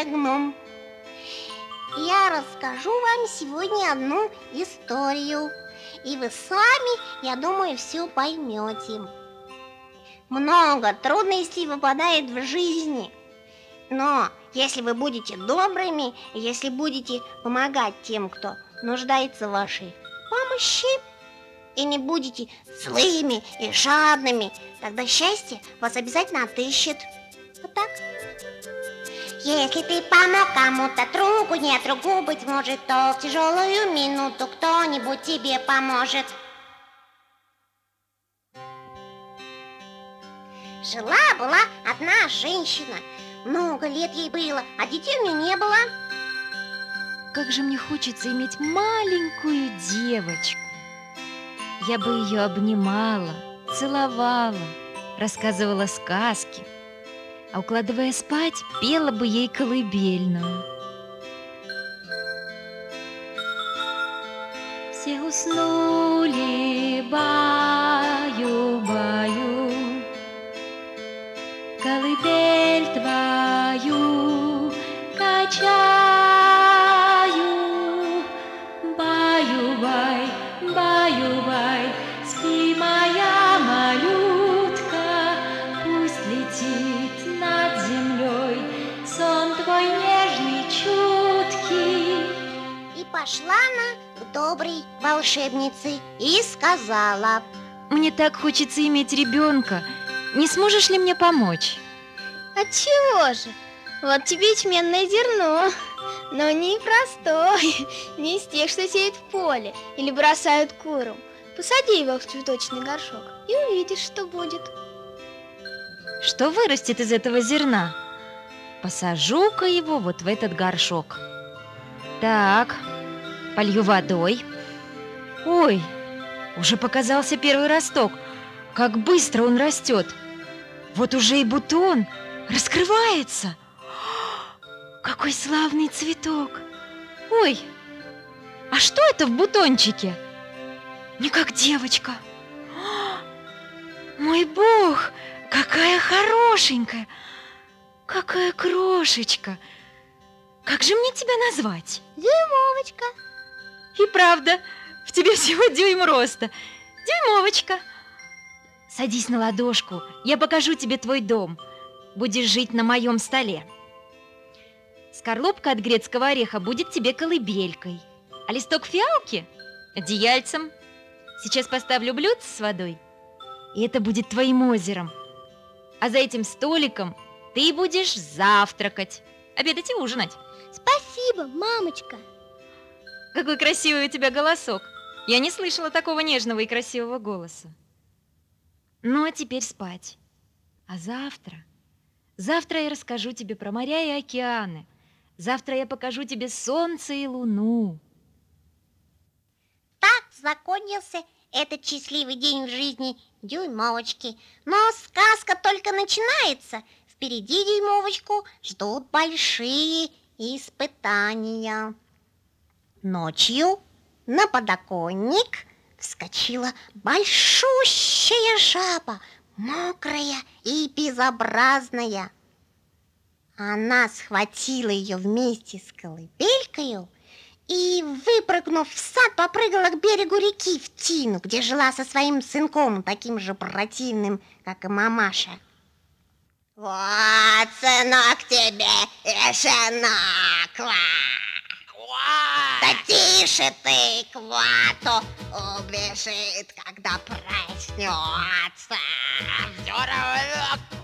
Я гном. Я расскажу вам сегодня одну историю, и вы сами, я думаю, все поймете. Много трудностей выпадает в жизни, но если вы будете добрыми, если будете помогать тем, кто нуждается в вашей помощи, и не будете злыми и жадными, тогда счастье вас обязательно отыщет. Вот так. Если ты помог кому-то другу, нет другу, быть может, то в тяжелую минуту кто-нибудь тебе поможет. Жила-была одна женщина. Много лет ей было, а детей у нее не было. Как же мне хочется иметь маленькую девочку. Я бы ее обнимала, целовала, рассказывала сказки, а укладывая спать, пела бы ей колыбельную. Все уснули, баю-баю, доброй волшебнице и сказала Мне так хочется иметь ребенка. Не сможешь ли мне помочь? Отчего же? Вот тебе ячменное зерно, но не простое, не из тех, что сеют в поле или бросают курам. Посади его в цветочный горшок и увидишь, что будет. Что вырастет из этого зерна? Посажу-ка его вот в этот горшок. Так, полью водой. Ой, уже показался первый росток. Как быстро он растет. Вот уже и бутон раскрывается. Какой славный цветок. Ой, а что это в бутончике? Не как девочка. Мой бог, какая хорошенькая. Какая крошечка! Как же мне тебя назвать? Дюймовочка. И правда, в тебе всего дюйм роста. Дюймовочка. Садись на ладошку, я покажу тебе твой дом. Будешь жить на моем столе. Скорлупка от грецкого ореха будет тебе колыбелькой, а листок фиалки – одеяльцем. Сейчас поставлю блюдце с водой, и это будет твоим озером. А за этим столиком ты будешь завтракать, обедать и ужинать. Спасибо, мамочка. Какой красивый у тебя голосок. Я не слышала такого нежного и красивого голоса. Ну, а теперь спать. А завтра? Завтра я расскажу тебе про моря и океаны. Завтра я покажу тебе солнце и луну. Так закончился этот счастливый день в жизни Дюймовочки. Но сказка только начинается. Впереди Дюймовочку ждут большие испытания. Ночью на подоконник вскочила большущая жаба, мокрая и безобразная. Она схватила ее вместе с колыбелькою и, выпрыгнув в сад, попрыгала к берегу реки в Тину, где жила со своим сынком, таким же противным, как и мамаша. Вот, сынок, тебе и! Да тише ты, квато, убежит, когда проснется. Все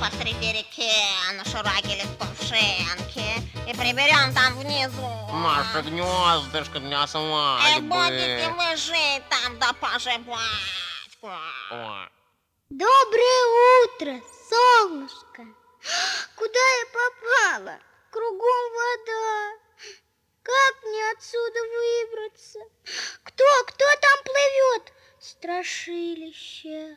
посреди реки на шураке кувшинки и приберем там внизу. Наше гнездышко для И будете свадьбы. вы жить там да поживать. Доброе утро, солнышко! Куда я попала? Кругом вода. Как мне отсюда выбраться? Кто, кто там плывет? Страшилище.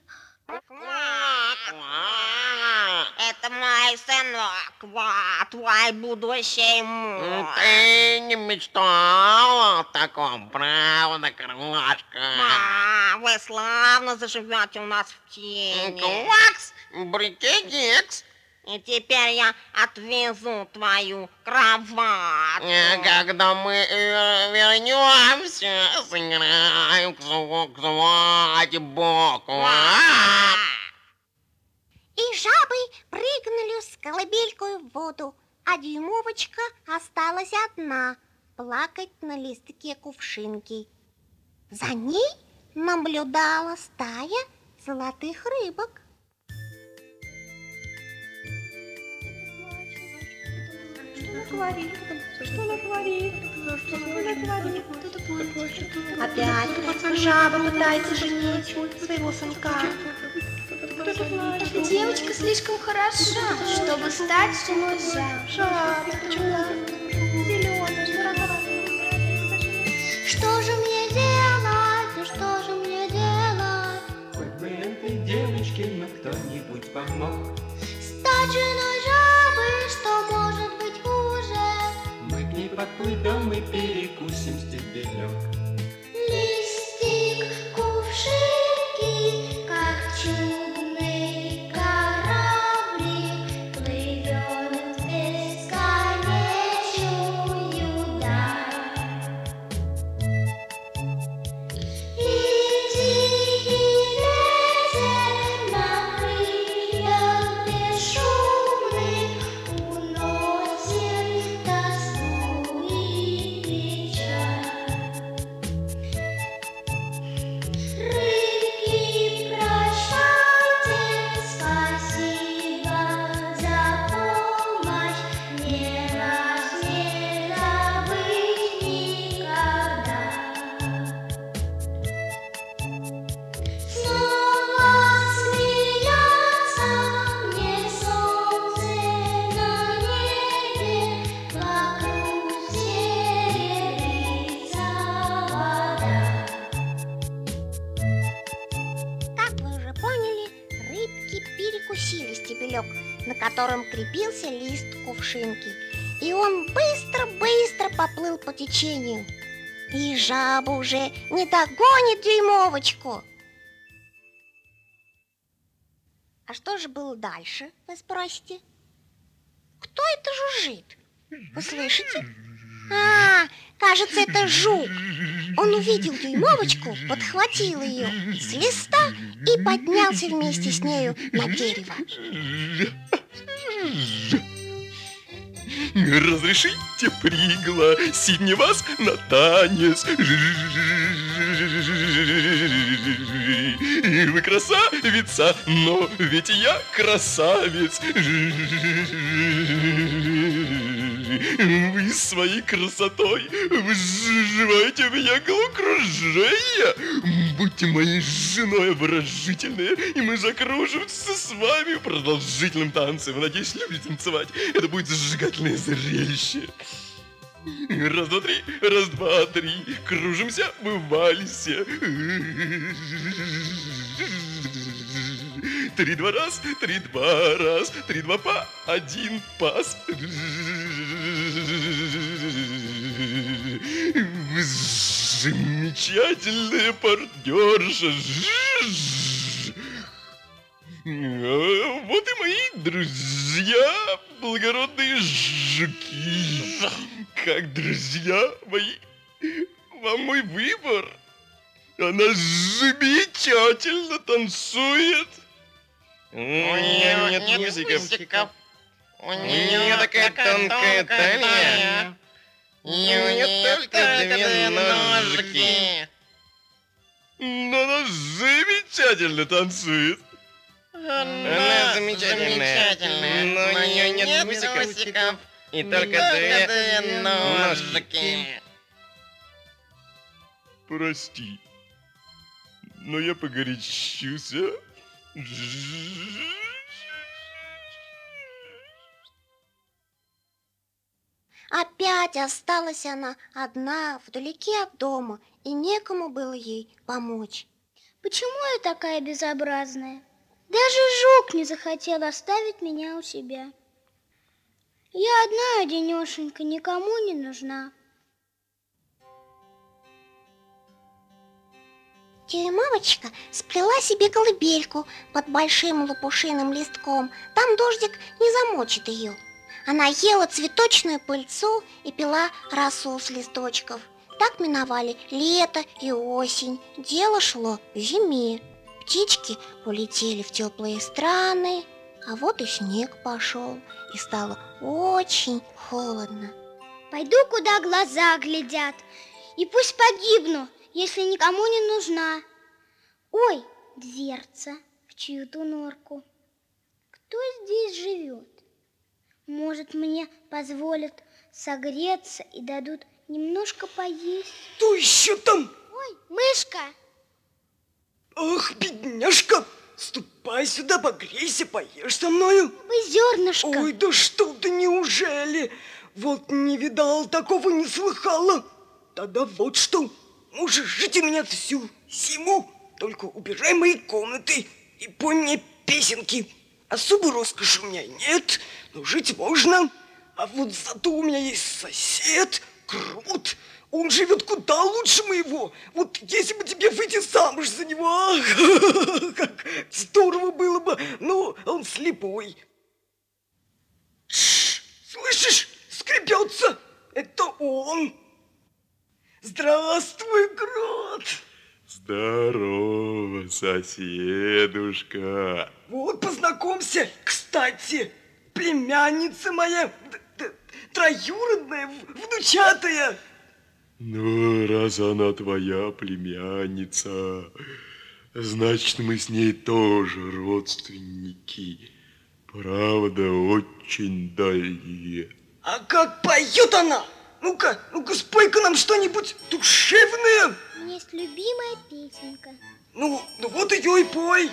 Это мой сынок, вот, твой будущий муж. Ты не мечтала о таком, правда, крошка? А, вы славно заживете у нас в тени. Квакс, брикетикс. И теперь я отвезу твою кровать. Э, Когда мы э, вернемся, сыграем к св- к свадьбу. Квак. И жабы прыгнули с колыбелькой в воду, а дюймовочка осталась одна плакать на листке кувшинки. За ней наблюдала стая золотых рыбок. Опять жаба пытается женить своего сынка. Девочка слишком хороша, чтобы стать женой жабы. Что же мне делать? Что же мне делать? Хоть бы этой девочке кто-нибудь помог Стать женой жабы, Подплывем и перекусим стебелек крепился лист кувшинки. И он быстро-быстро поплыл по течению. И жаба уже не догонит дюймовочку. А что же было дальше, вы спросите? Кто это жужжит? Вы слышите? А, кажется, это жук. Он увидел дюймовочку, подхватил ее с листа и поднялся вместе с нею на дерево. Разрешите пригласить вас на танец. Вы красавица, но ведь я красавец. Вы своей красотой вживаете в меня головокружение. Будьте моей женой обворожительные, и мы закружимся с вами в продолжительном танце. Вы, надеюсь, любите танцевать. Это будет зажигательное зрелище. Раз, два, три, раз, два, три. Кружимся в вальсе. Три, два, раз, три, два, раз, три, два, па, один, пас. Замечательная партнерша. Вот и мои друзья, благородные жуки. Как друзья мои, вам мой выбор. Она замечательно танцует. У нее нет усиков. У нее такая тонкая талия. И у нее только две ножки. Но она замечательно танцует. Она замечательная, но у нее нет усиков. И только две ножки. Прости, но я погорячился. Опять осталась она одна, вдалеке от дома, и некому было ей помочь. Почему я такая безобразная? Даже жук не захотел оставить меня у себя. Я одна одинешенька, никому не нужна. Дюймовочка сплела себе колыбельку под большим лопушиным листком. Там дождик не замочит ее. Она ела цветочную пыльцу и пила росу с листочков. Так миновали лето и осень. Дело шло к зиме. Птички улетели в теплые страны, а вот и снег пошел, и стало очень холодно. Пойду, куда глаза глядят, и пусть погибну, если никому не нужна. Ой, дверца в чью-то норку. Кто здесь живет? Может, мне позволят согреться и дадут немножко поесть? Кто еще там? Ой, мышка! Ах, бедняжка! Ступай сюда, погрейся, поешь со мною. Вы зернышко! Ой, да что ты, неужели? Вот не видал, такого не слыхала. Тогда вот что, можешь жить у меня всю зиму, только убирай мои комнаты и пой мне песенки. Особой роскоши у меня нет, но жить можно. А вот зато у меня есть сосед, Крут. Он живет куда лучше моего. Вот если бы тебе выйти замуж за него, ах, как здорово было бы. Но он слепой. Тш, слышишь, скребется. Это он. Здравствуй, Крот. Здорово, соседушка. Вот, познакомься, кстати, племянница моя, троюродная, внучатая. Ну, раз она твоя племянница, значит, мы с ней тоже родственники. Правда, очень дальние. А как поет она? Ну-ка, ну-ка, спой-ка нам что-нибудь душевное. У меня есть любимая песенка. Ну, ну вот ее и пой.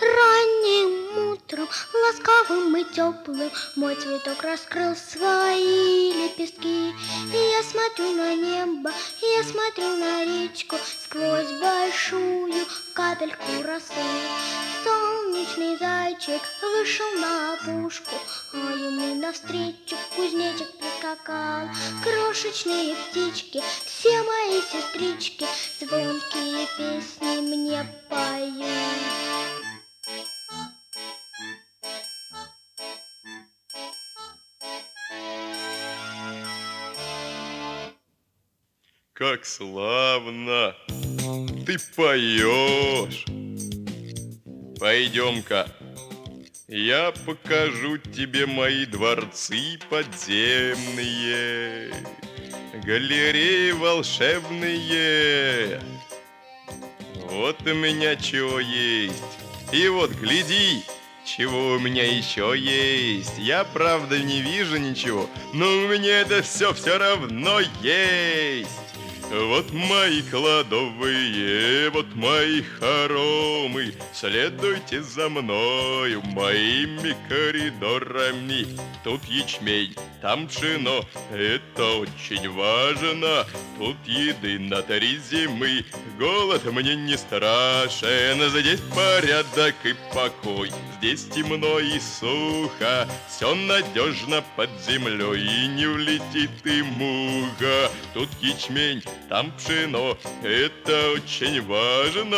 Ранним утром, ласковым и теплым, Мой цветок раскрыл свои лепестки. И я смотрю на небо, и я смотрю на речку Сквозь большую капельку росы. Солнечный зайчик вышел на опушку, А ему навстречу кузнечик прискакал. Крошечные птички, все мои сестрички, Звонкие песни мне поют. Как славно! Ты поешь! Пойдем-ка, я покажу тебе мои дворцы подземные, галереи волшебные. Вот у меня чего есть. И вот, гляди, чего у меня еще есть. Я, правда, не вижу ничего, но у меня это все все равно есть. Вот мои кладовые, вот мои хоромы, Следуйте за мною моими коридорами. Тут ячмень, там пшено, это очень важно. Тут еды на три зимы, голод мне не страшен. Здесь порядок и покой, здесь темно и сухо, Все надежно под землей, и не влетит и муха. Тут ячмень, там пшено, это очень важно.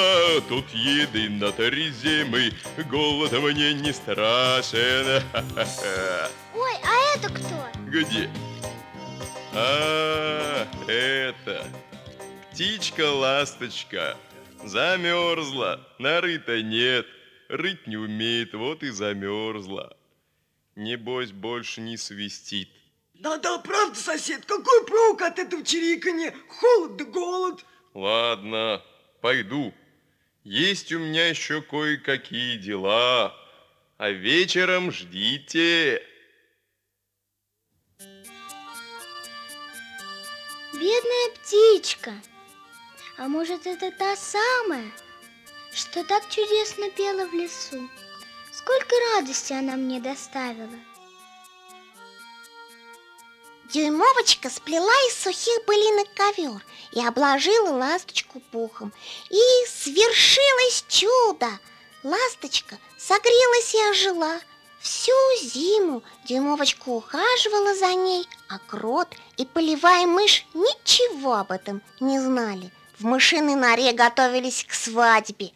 Тут еды на три зимы, голод мне не страшен. Ой, а это кто? Где? А, это птичка-ласточка. Замерзла, нарыта нет, рыть не умеет, вот и замерзла. Небось, больше не свистит. Да-да, правда, сосед, какой прок от этого чириканья? Холод да голод. Ладно, пойду. Есть у меня еще кое-какие дела. А вечером ждите. Бедная птичка. А может, это та самая, что так чудесно пела в лесу? Сколько радости она мне доставила. Дюймовочка сплела из сухих былинок ковер и обложила ласточку пухом. И свершилось чудо! Ласточка согрелась и ожила. Всю зиму Дюймовочка ухаживала за ней, а крот и полевая мышь ничего об этом не знали. В мышиной норе готовились к свадьбе.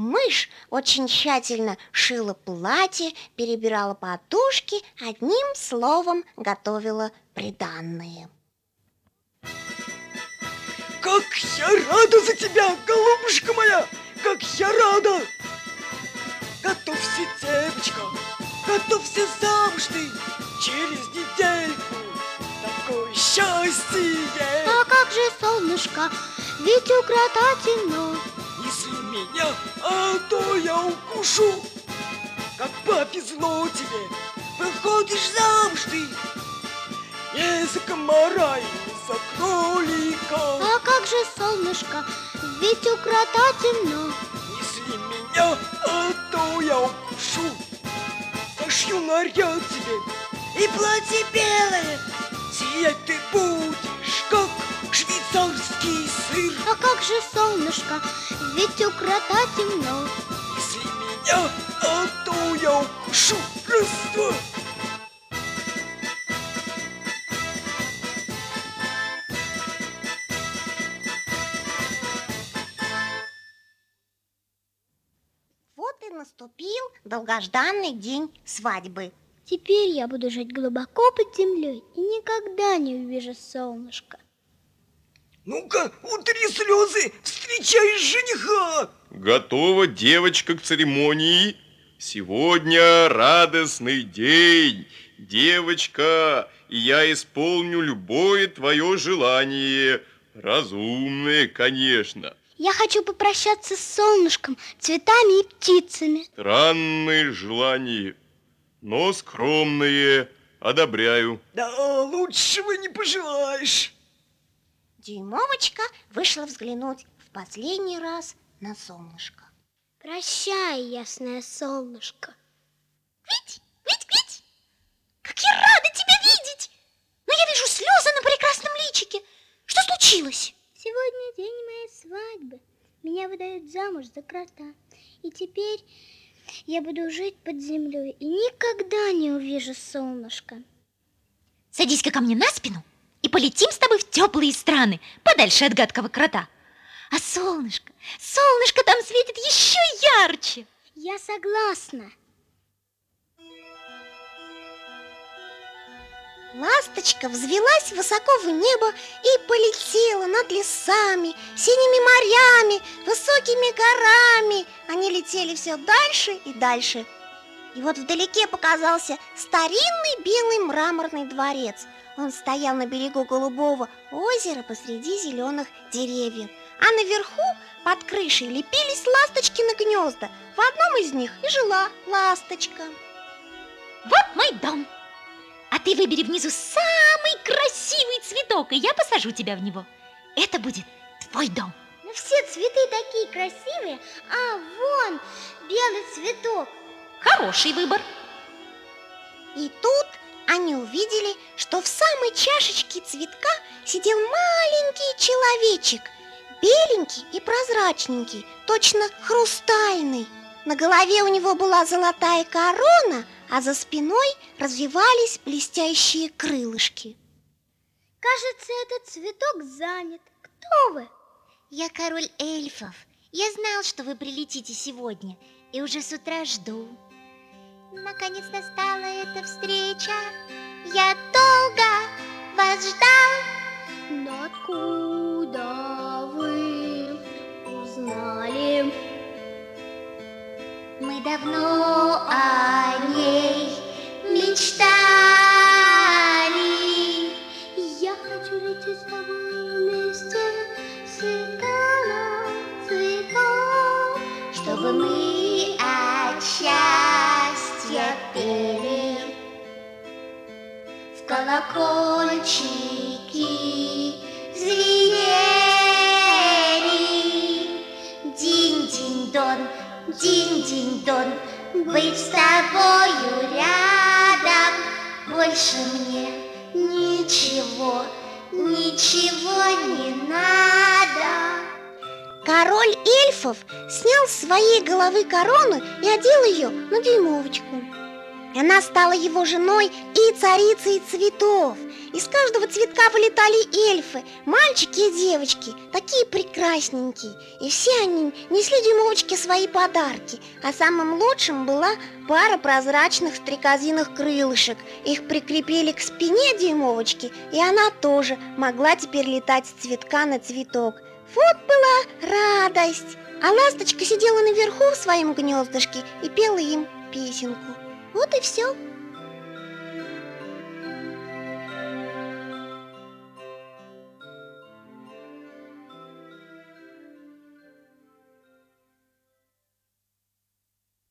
Мышь очень тщательно шила платье, перебирала подушки, одним словом готовила приданные. Как я рада за тебя, голубушка моя! Как я рада! Готовься, девочка, готовься замуж ты через недельку. Такое счастье! А как же солнышко, ведь у крота темно. Неси меня, а то я укушу. Как папе зло тебе, выходишь замуж ты. Не за комара и не за кролика. А как же солнышко, ведь у крота темно. Неси меня, а то я укушу. Сошью наряд тебе и платье белое. Сиять ты будешь, как швейцарский сыр. А как же солнышко, ведь у крота темно. Неси меня, а то я укушу. Два. Вот и наступил долгожданный день свадьбы. Теперь я буду жить глубоко под землей и никогда не увижу солнышко. Ну-ка, утри слезы, встречай жениха! Готова девочка к церемонии. Сегодня радостный день. Девочка, и я исполню любое твое желание. Разумное, конечно. Я хочу попрощаться с солнышком, цветами и птицами. Странное желание, но скромное. Одобряю. Да лучшего не пожелаешь. Дюймовочка вышла взглянуть в последний раз на солнышко. Прощай, ясное солнышко. Вить, Вить, Вить! Как я рада тебя видеть! Но я вижу слезы на прекрасном личике. Что случилось? Сегодня день моей свадьбы. Меня выдают замуж за крота. И теперь я буду жить под землей и никогда не увижу солнышко. Садись-ка ко мне на спину и полетим с тобой в теплые страны, подальше от гадкого крота. А солнышко, солнышко там светит еще ярче. Я согласна. Ласточка взвелась высоко в небо и полетела над лесами, синими морями, высокими горами. Они летели все дальше и дальше. И вот вдалеке показался старинный белый мраморный дворец. Он стоял на берегу голубого озера посреди зеленых деревьев. А наверху, под крышей, лепились ласточкины гнезда. В одном из них и жила ласточка. Вот мой дом. А ты выбери внизу самый красивый цветок, и я посажу тебя в него. Это будет твой дом. Но все цветы такие красивые, а вон белый цветок. Хороший выбор. И тут они увидели, что в самой чашечке цветка сидел маленький человечек, беленький и прозрачненький, точно хрустальный. На голове у него была золотая корона, а за спиной развивались блестящие крылышки. Кажется, этот цветок занят. Кто вы? Я король эльфов. Я знал, что вы прилетите сегодня, и уже с утра жду. Наконец настала эта встреча. Я долго вас ждал. Но откуда вы узнали? Мы давно о ней мечтали. Я хочу лететь с тобой вместе, цветка на цветок. запели колокольчики звенели. Динь-динь-дон, динь-динь-дон Быть с тобою рядом. Больше мне ничего, ничего не надо. Король эльфов снял с своей головы корону и одел ее на дюймовочку. Она стала его женой и царицей цветов. Из каждого цветка вылетали эльфы, мальчики и девочки, такие прекрасненькие. И все они несли дюймовочке свои подарки. А самым лучшим была пара прозрачных стрекозиных крылышек. Их прикрепили к спине дюймовочки, и она тоже могла теперь летать с цветка на цветок. Вот была радость! А ласточка сидела наверху в своем гнездышке и пела им песенку. Вот и все.